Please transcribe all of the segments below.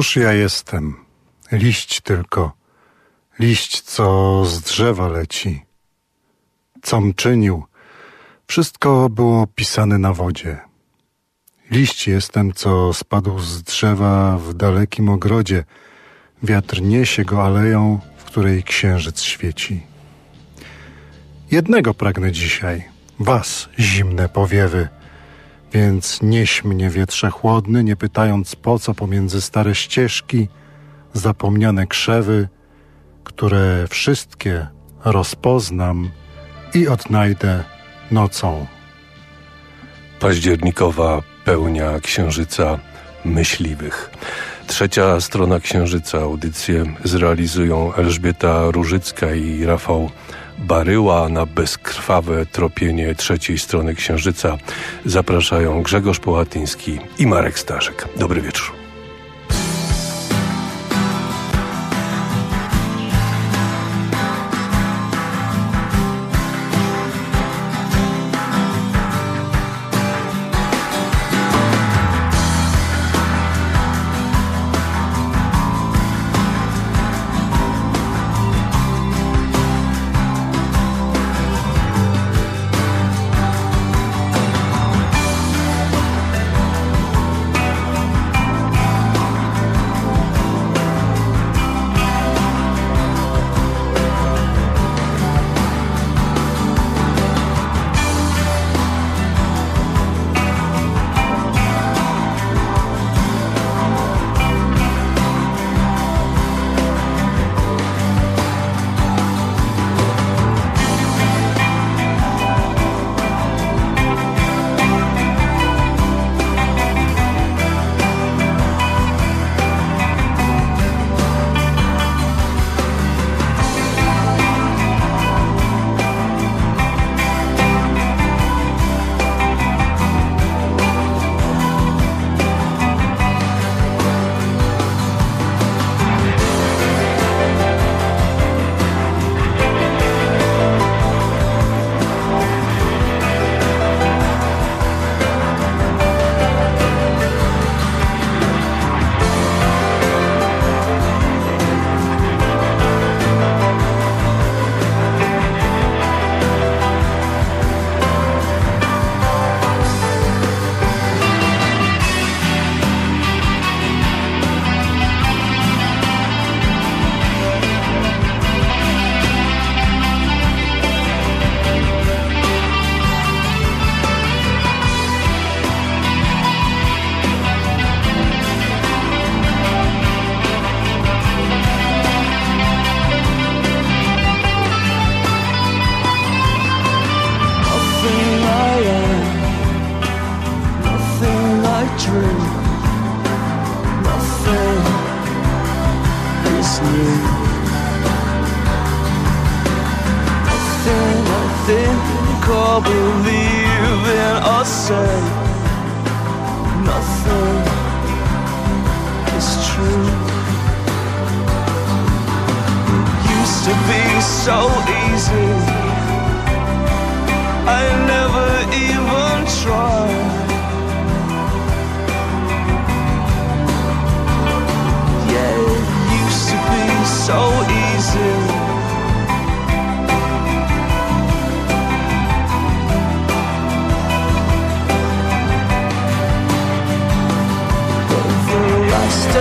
Cóż ja jestem? Liść tylko, liść, co z drzewa leci. Com czynił, wszystko było pisane na wodzie. Liść jestem, co spadł z drzewa w dalekim ogrodzie. Wiatr niesie go aleją, w której księżyc świeci. Jednego pragnę dzisiaj, was, zimne powiewy – więc nieś mnie wietrze chłodny, nie pytając po co pomiędzy stare ścieżki, zapomniane krzewy, które wszystkie rozpoznam i odnajdę nocą. Październikowa pełnia księżyca myśliwych. Trzecia strona księżyca. Audycję zrealizują Elżbieta Różycka i Rafał Baryła na bezkrwawe tropienie trzeciej strony Księżyca zapraszają Grzegorz Połatyński i Marek Staszek. Dobry wieczór. so easy. I never even tried. Yeah, it used to be so easy. But the rest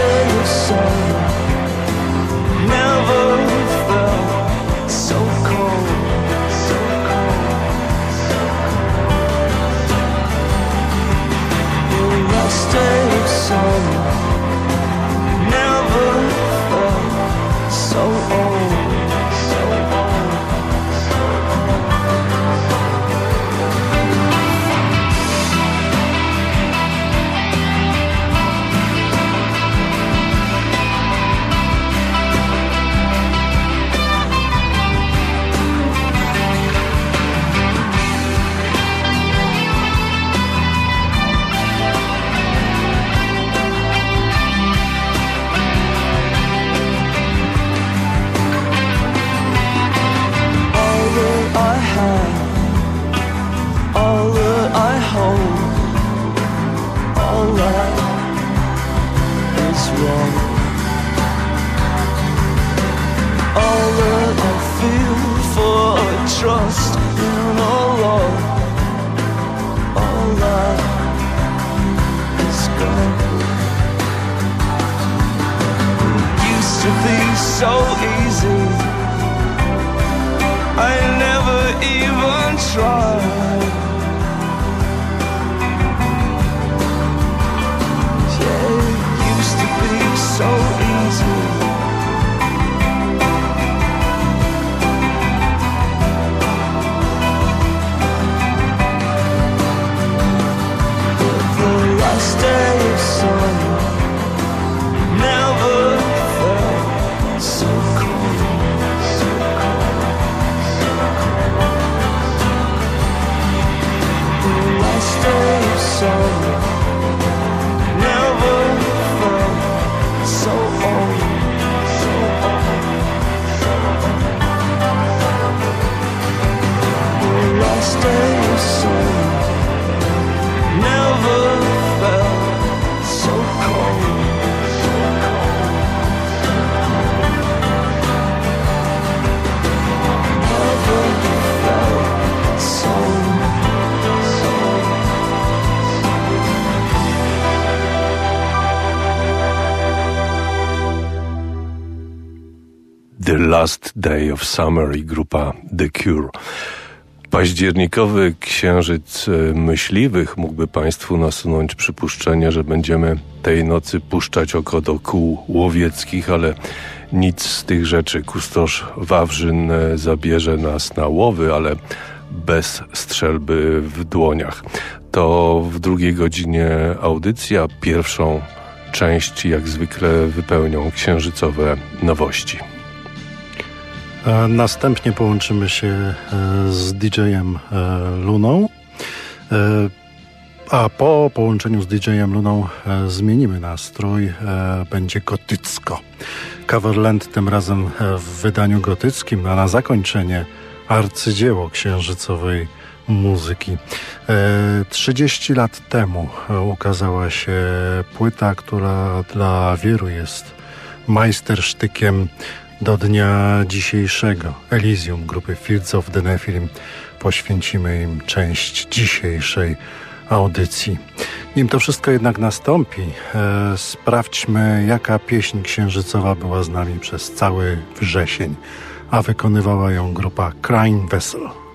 Day of Summer i grupa The Cure. Październikowy księżyc e, myśliwych mógłby Państwu nasunąć przypuszczenie, że będziemy tej nocy puszczać oko do kół łowieckich, ale nic z tych rzeczy. Kustosz Wawrzyn e, zabierze nas na łowy, ale bez strzelby w dłoniach. To w drugiej godzinie audycja. Pierwszą część jak zwykle wypełnią księżycowe nowości. Następnie połączymy się e, z DJ-em e, Luną. E, A po połączeniu z DJ-em Luną zmienimy nastrój. Będzie gotycko. Coverland tym razem w wydaniu gotyckim, a na zakończenie arcydzieło księżycowej muzyki. E, 30 lat temu ukazała się płyta, która dla wielu jest majstersztykiem do dnia dzisiejszego. Elysium grupy Fields of the Nephilim poświęcimy im część dzisiejszej audycji. Nim to wszystko jednak nastąpi, e, sprawdźmy, jaka pieśń księżycowa była z nami przez cały wrzesień, a wykonywała ją grupa Crying Vessel.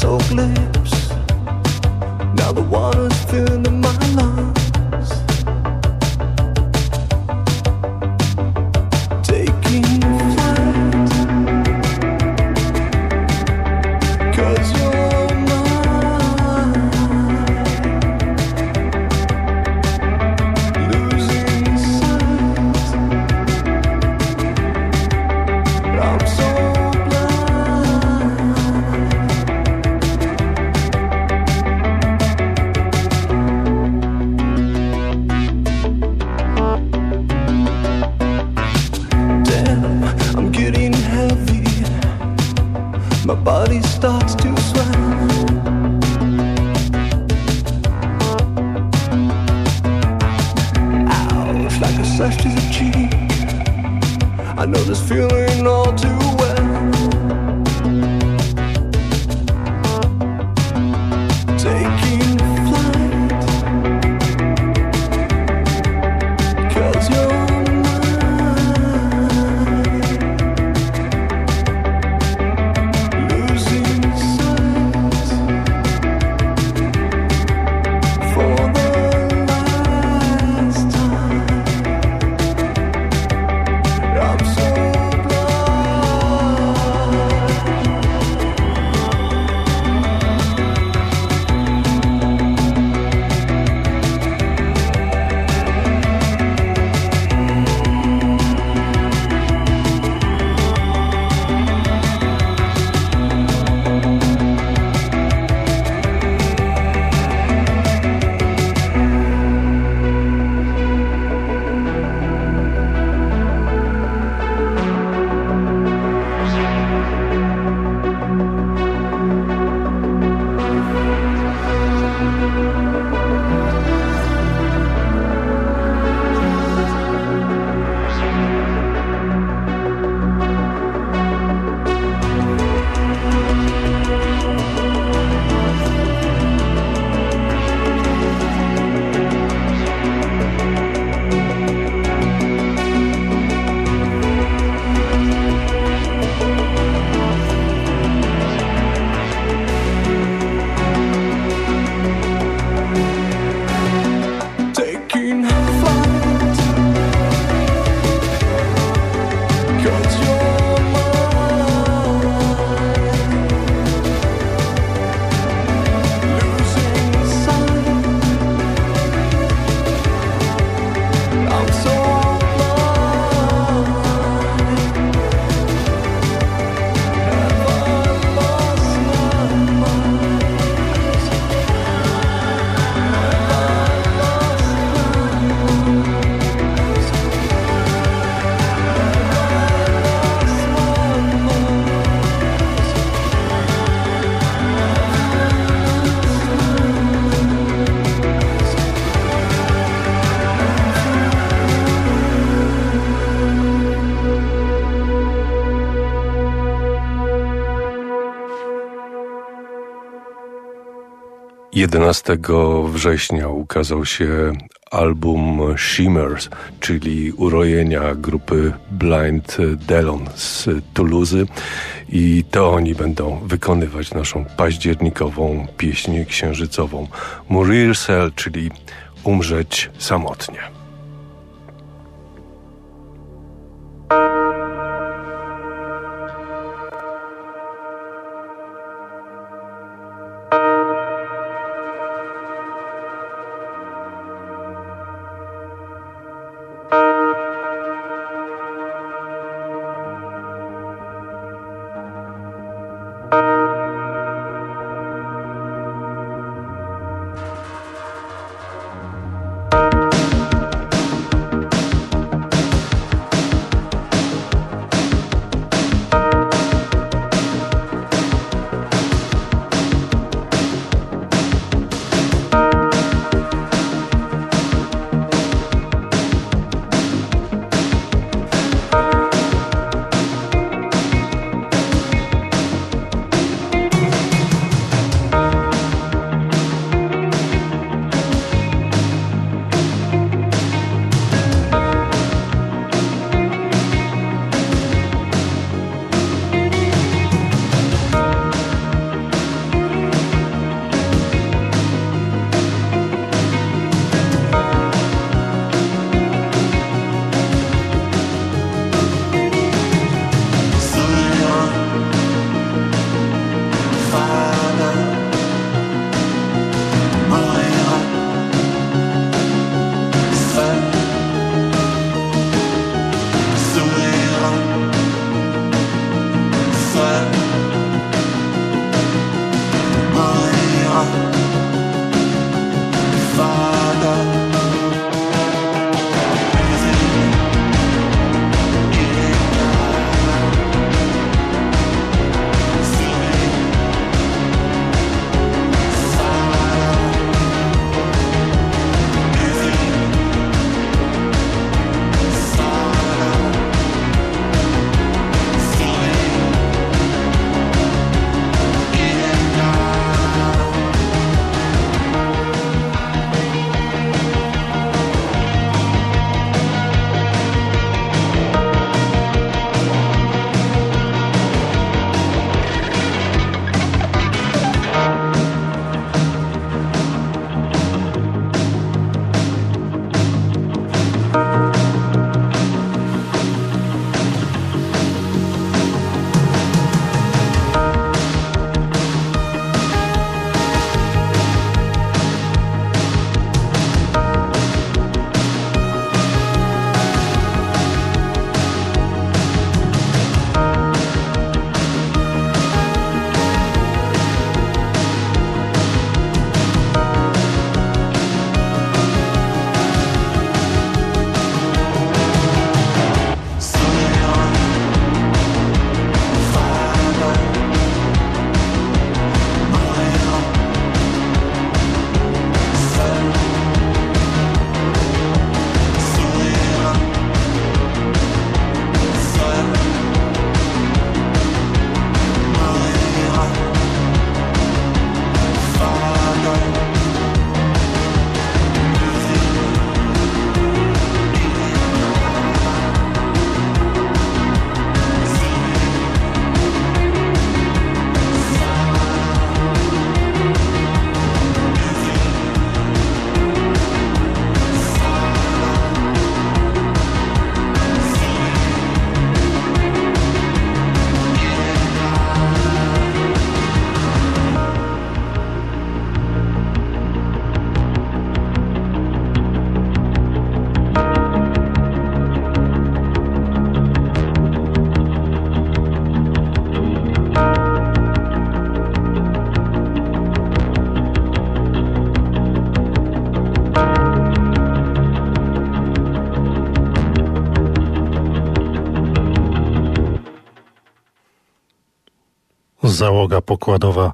Blood-soaked lips, now the water's filling my lungs. 11 września ukazał się album Shimmers, czyli urojenia grupy Blind Delon z Toulouse i to oni będą wykonywać naszą październikową pieśń księżycową Mourir Cell, czyli umrzeć samotnie. Załoga pokładowa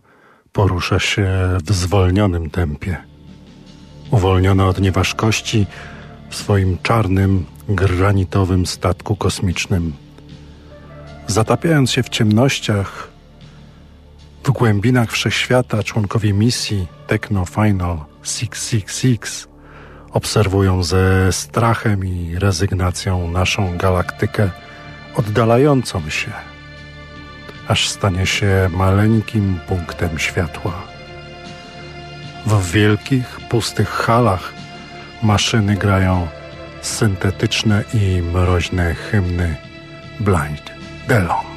porusza się w zwolnionym tempie. Uwolniona od nieważkości w swoim czarnym, granitowym statku kosmicznym. Zatapiając się w ciemnościach, w głębinach wszechświata członkowie misji Techno Final 666 obserwują ze strachem i rezygnacją naszą galaktykę oddalającą się, aż stanie się maleńkim punktem światła. W wielkich, pustych halach maszyny grają syntetyczne i mroźne hymny Blind Delon.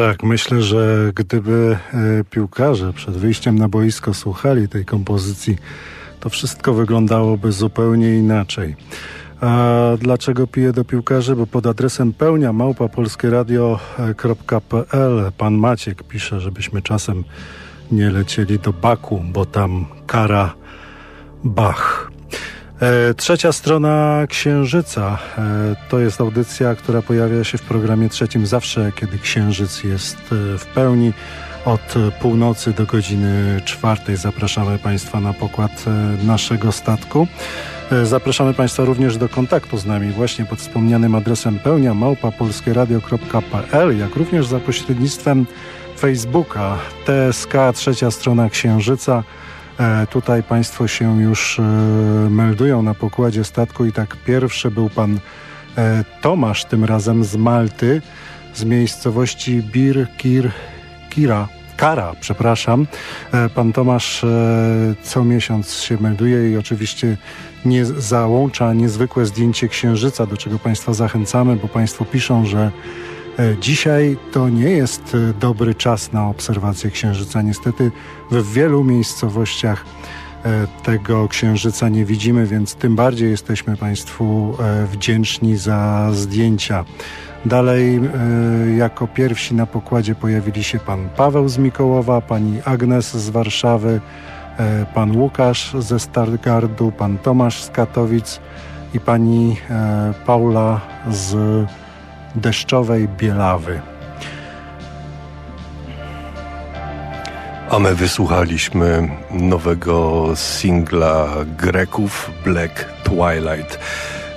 Tak, myślę, że gdyby e, piłkarze przed wyjściem na boisko słuchali tej kompozycji, to wszystko wyglądałoby zupełnie inaczej. A dlaczego piję do piłkarzy? Bo pod adresem pełnia małpapolskieradio.pl pan Maciek pisze, żebyśmy czasem nie lecieli do Baku, bo tam kara Bach. E, trzecia strona Księżyca e, to jest audycja, która pojawia się w programie trzecim zawsze, kiedy Księżyc jest e, w pełni. Od północy do godziny czwartej zapraszamy Państwa na pokład naszego statku. Zapraszamy Państwa również do kontaktu z nami właśnie pod wspomnianym adresem pełnia małpapolskieradio.pl, jak również za pośrednictwem Facebooka TSK Trzecia Strona Księżyca. E, tutaj Państwo się już e, meldują na pokładzie statku i tak pierwszy był pan e, Tomasz, tym razem z Malty, z miejscowości Bir Kir Kira. Kara, przepraszam. Pan Tomasz co miesiąc się melduje i oczywiście nie załącza niezwykłe zdjęcie księżyca, do czego Państwa zachęcamy, bo Państwo piszą, że dzisiaj to nie jest e, dobry czas na obserwację księżyca. Niestety w wielu miejscowościach e, tego księżyca nie widzimy, więc tym bardziej jesteśmy Państwu wdzięczni za zdjęcia. Dalej jako pierwsi na pokładzie pojawili się pan Paweł z Mikołowa, pani Agnes z Warszawy, pan Łukasz ze Stargardu, pan Tomasz z Katowic i pani Paula z deszczowej bielawy. A my wysłuchaliśmy nowego singla Greków Black Twilight.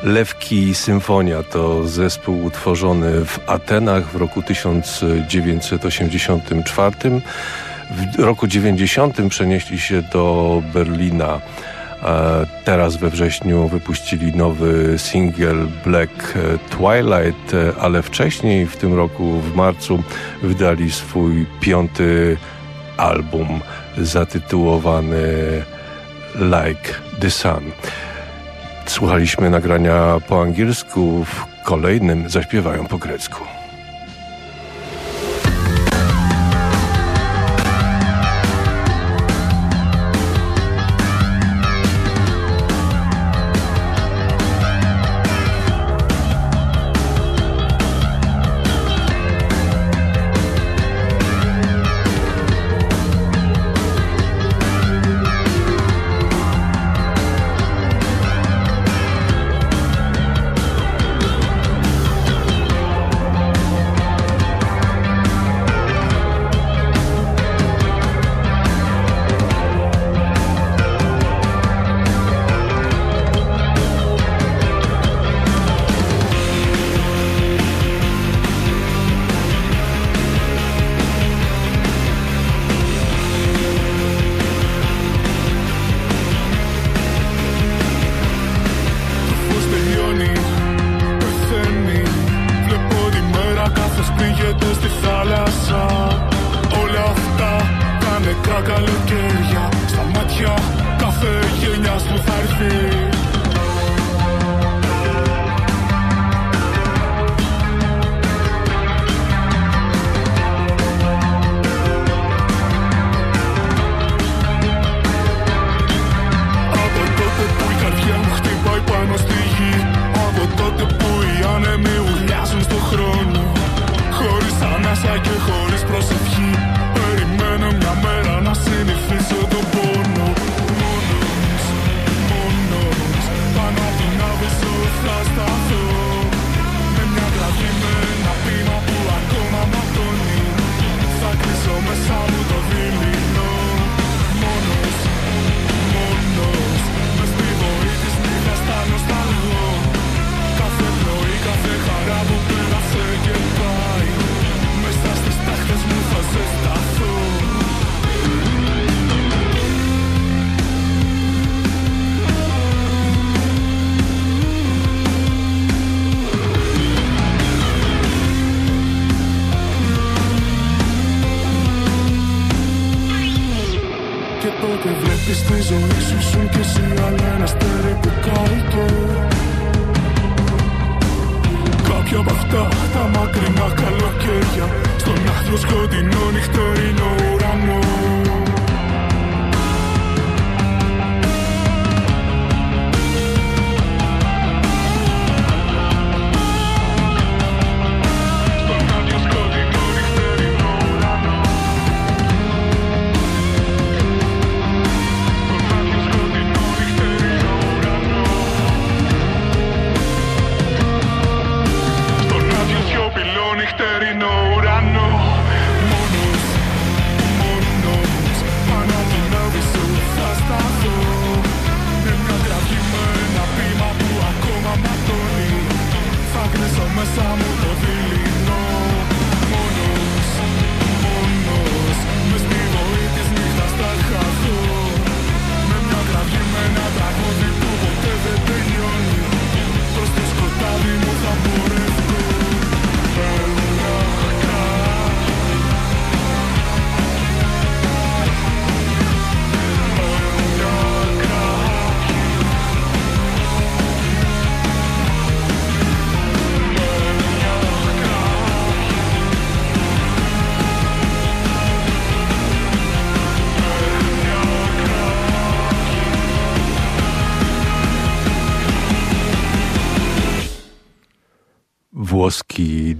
Lewki Symfonia to zespół utworzony w Atenach w roku 1984. W roku 90 przenieśli się do Berlina. Teraz we wrześniu wypuścili nowy singiel Black Twilight, ale wcześniej w tym roku, w marcu, wydali swój piąty album zatytułowany Like the Sun. Słuchaliśmy nagrania po angielsku, w kolejnym zaśpiewają po grecku.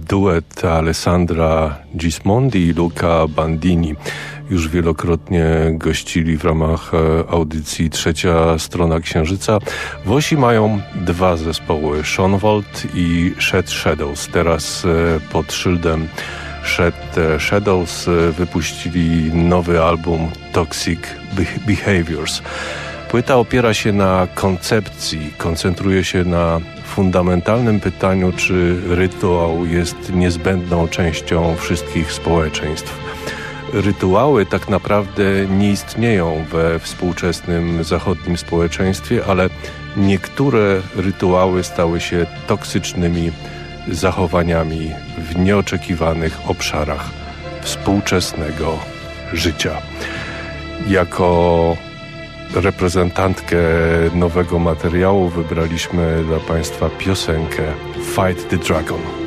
Duet Alessandra Gismondi i Luca Bandini. Już wielokrotnie gościli w ramach e, audycji Trzecia Strona Księżyca. Włosi mają dwa zespoły, Schonwald i Shed Shadows. Teraz e, pod szyldem Shed Shadows e, wypuścili nowy album Toxic Behaviors. Płyta opiera się na koncepcji, koncentruje się na fundamentalnym pytaniu, czy rytuał jest niezbędną częścią wszystkich społeczeństw. rytuały tak naprawdę nie istnieją we współczesnym zachodnim społeczeństwie, ale niektóre rytuały stały się toksycznymi zachowaniami w nieoczekiwanych obszarach współczesnego życia. Jako reprezentantkę nowego materiału wybraliśmy dla Państwa piosenkę Fight the Dragon.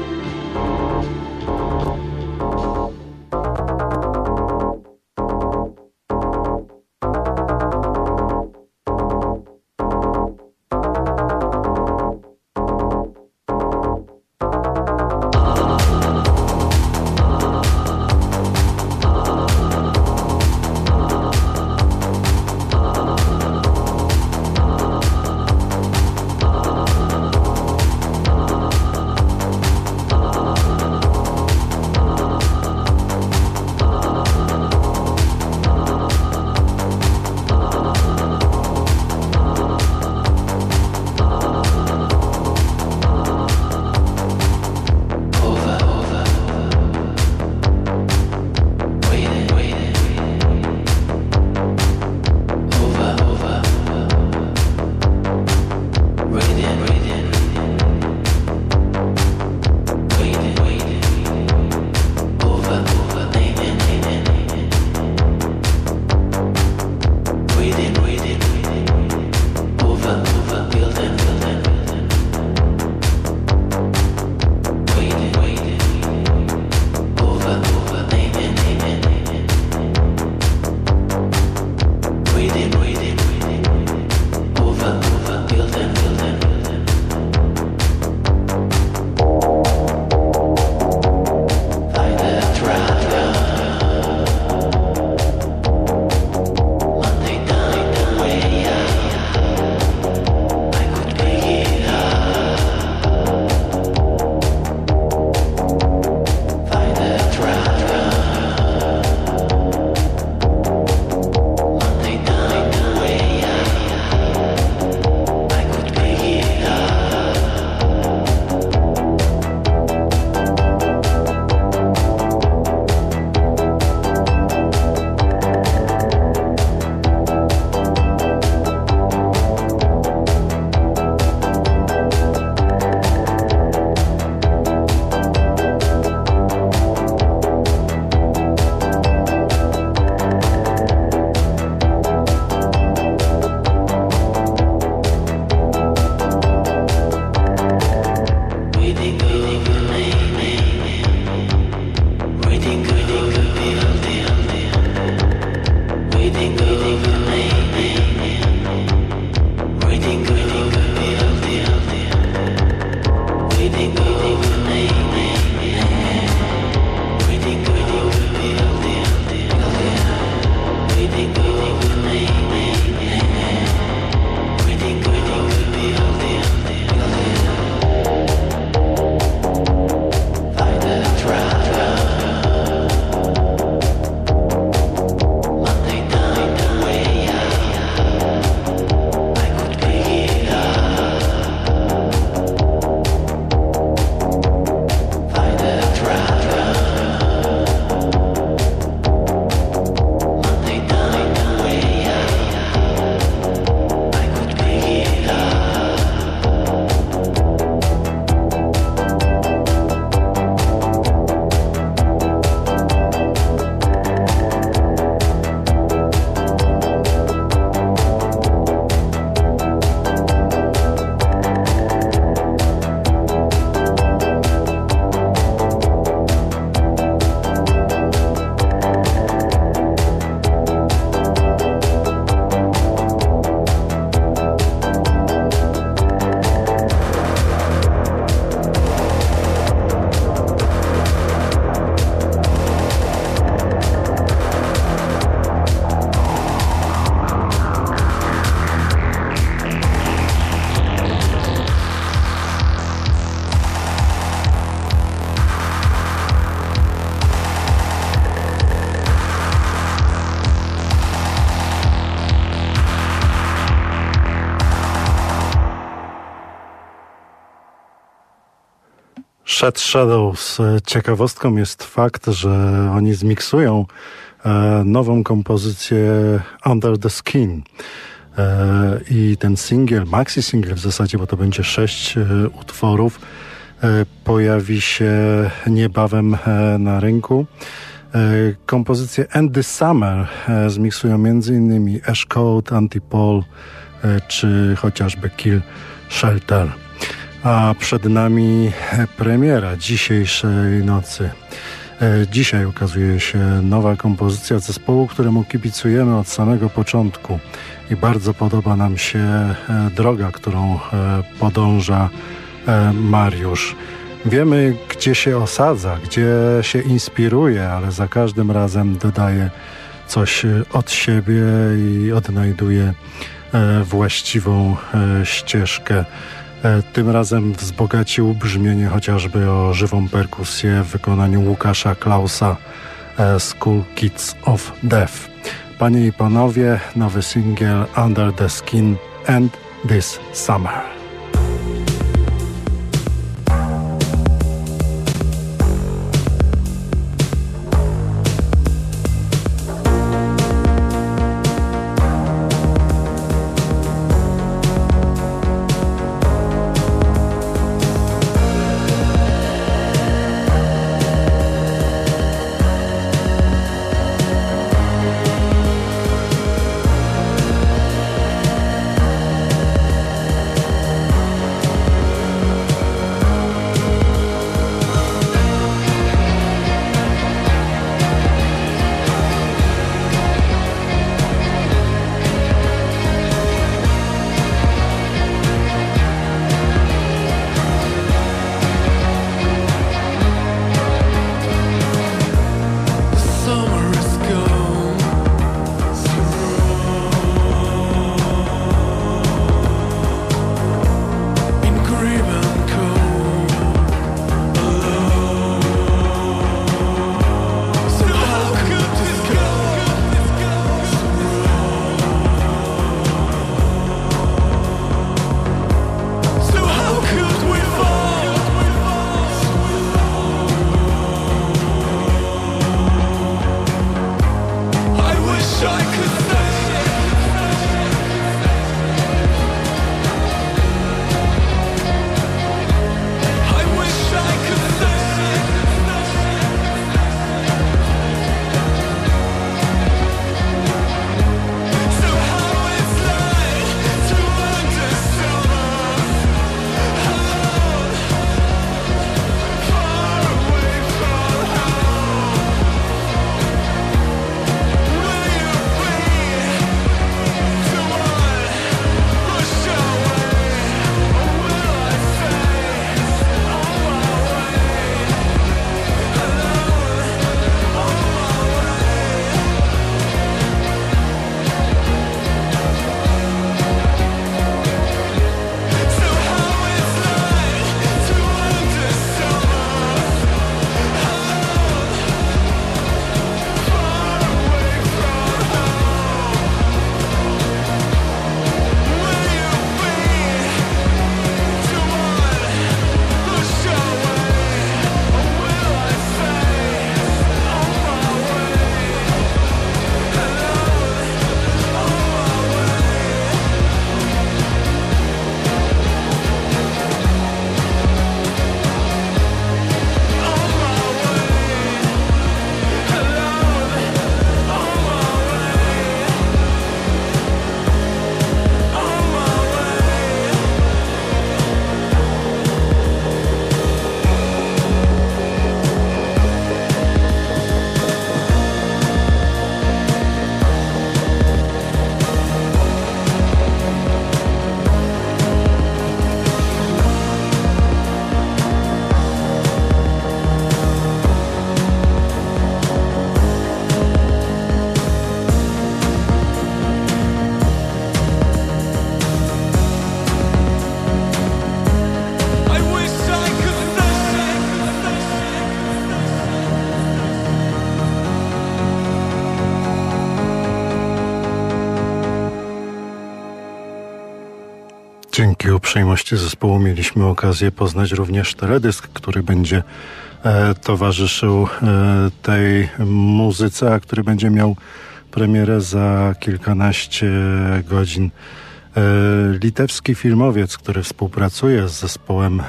Shed Shadows. Ciekawostką jest fakt, że oni zmiksują nową kompozycję Under the Skin. I ten singiel, maxi singiel w zasadzie, bo to będzie sześć utworów, pojawi się niebawem na rynku. Kompozycję End the Summer zmiksują m.in. Ash Code, Antipol czy chociażby Kill Shelter. A przed nami premiera dzisiejszej nocy. E, dzisiaj ukazuje się nowa kompozycja zespołu, któremu kibicujemy od samego początku i bardzo podoba nam się e, droga, którą e, podąża Mariusz. Wiemy, gdzie się osadza, gdzie się inspiruje, ale za każdym razem dodaje coś od siebie i odnajduje właściwą ścieżkę. E, tym razem wzbogacił brzmienie chociażby o żywą perkusję w wykonaniu Łukasza Klausa e, School Kids of Death. Panie i panowie, nowy singiel Under the Skin and This Summer. Uprzejmości zespołu mieliśmy okazję poznać również teledysk, który będzie e, towarzyszył e, tej muzyce, a który będzie miał premierę za kilkanaście godzin. E, litewski filmowiec, który współpracuje z zespołem e,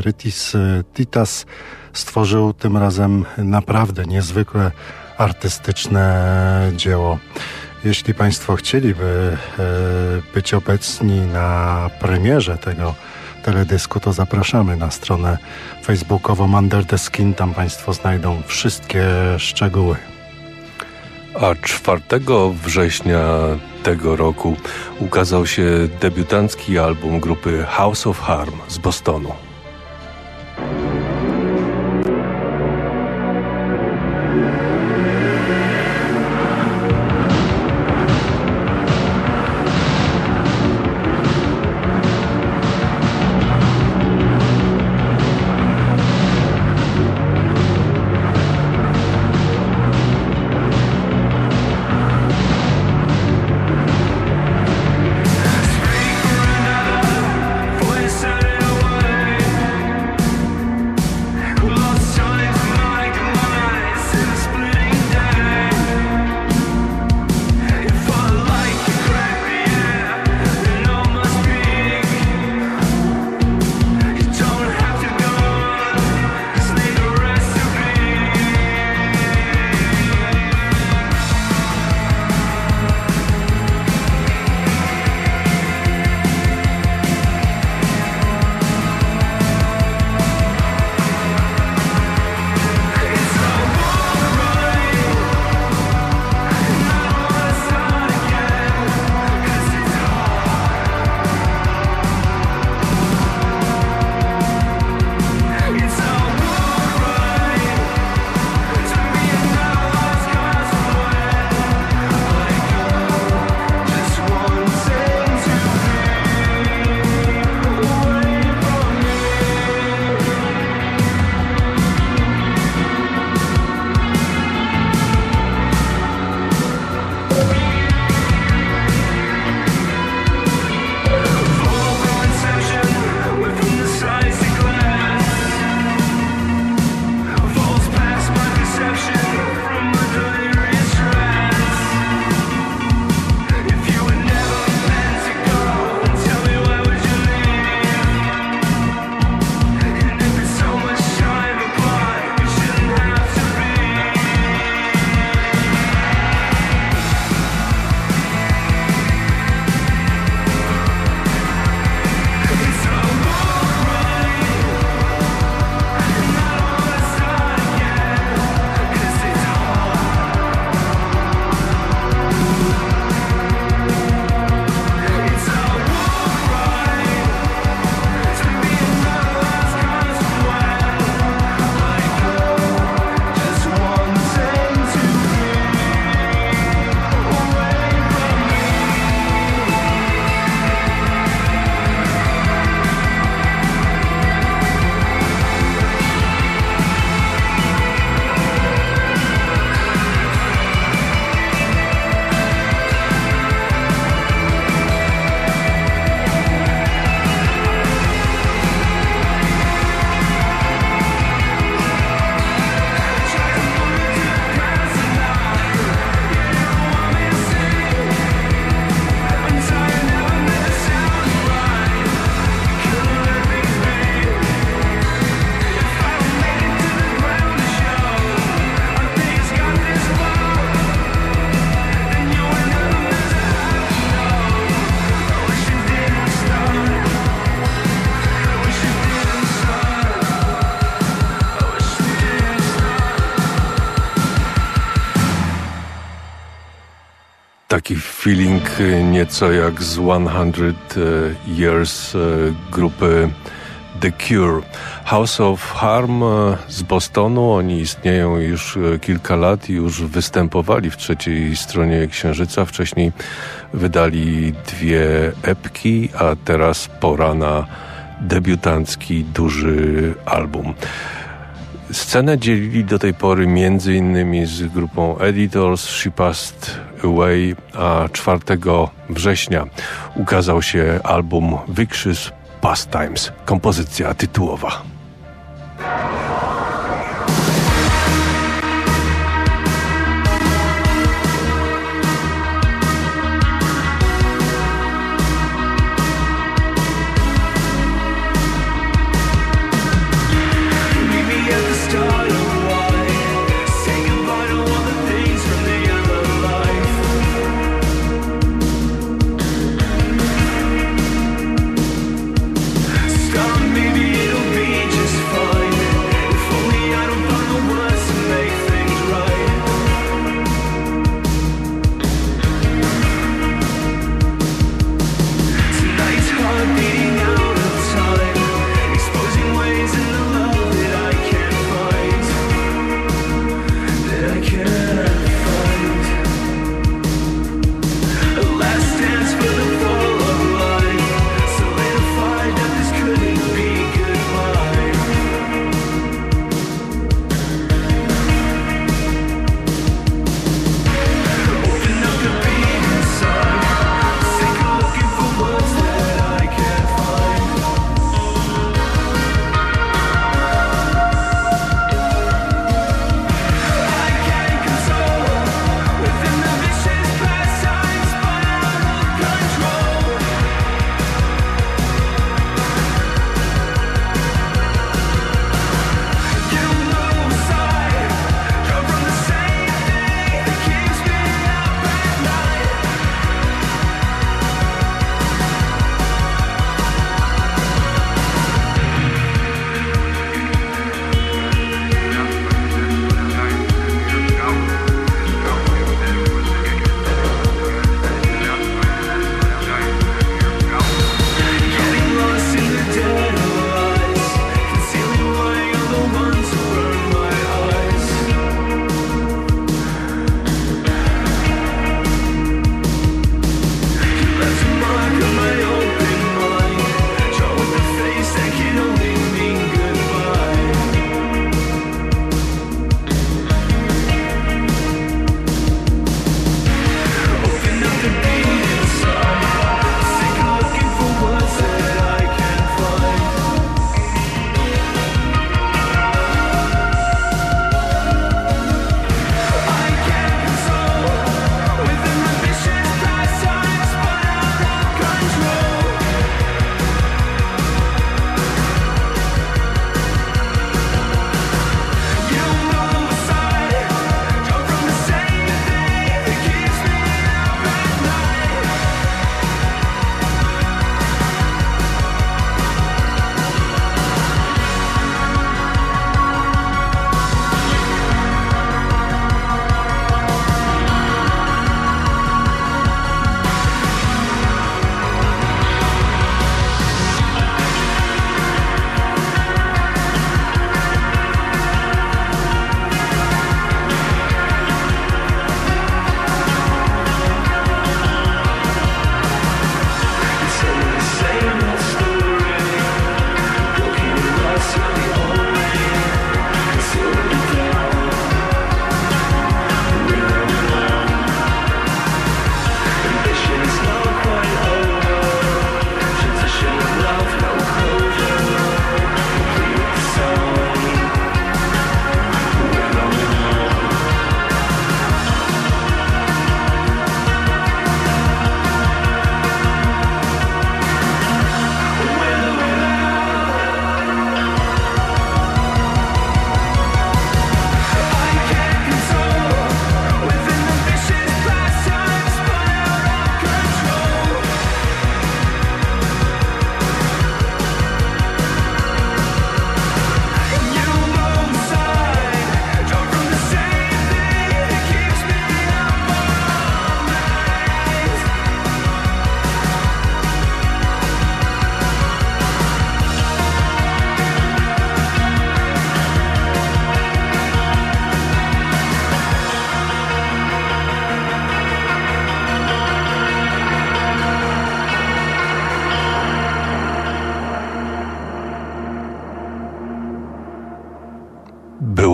Rytis Titas, stworzył tym razem naprawdę niezwykle artystyczne dzieło. Jeśli Państwo chcieliby e, być obecni na premierze tego teledysku, to zapraszamy na stronę facebookową Under the Skin. Tam Państwo znajdą wszystkie szczegóły. A 4 września tego roku ukazał się debiutancki album grupy House of Harm z Bostonu. Feeling nieco jak z 100 e, Years e, grupy The Cure. House of Harm z Bostonu, oni istnieją już kilka lat i już występowali w trzeciej stronie Księżyca. Wcześniej wydali dwie epki, a teraz pora na debiutancki duży album. Scenę dzielili do tej pory między innymi z grupą Editors, She Passed Away, a 4 września ukazał się album Vicious Pastimes, kompozycja tytułowa.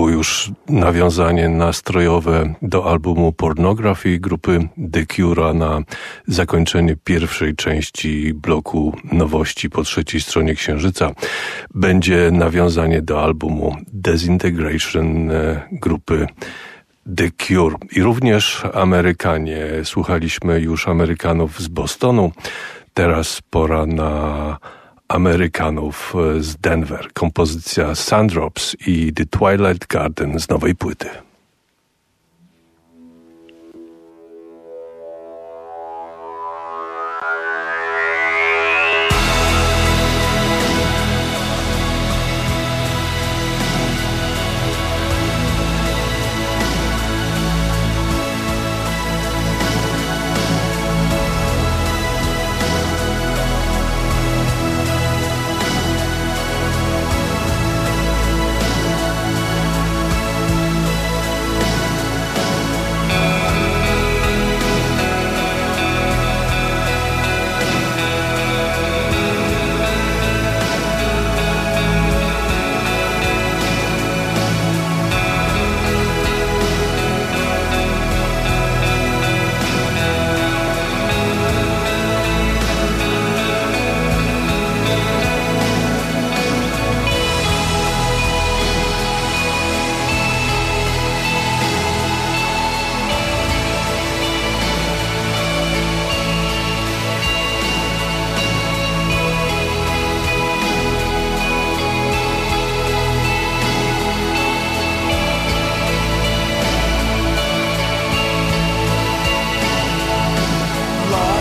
Już nawiązanie nastrojowe do albumu Pornography grupy The Cure na zakończenie pierwszej części bloku nowości po trzeciej stronie Księżyca. Będzie nawiązanie do albumu Desintegration e, grupy The Cure. I również Amerykanie. Słuchaliśmy już Amerykanów z Bostonu. Teraz pora na Amerykanów z Denver. Kompozycja Sandrops i The Twilight Garden z nowej płyty.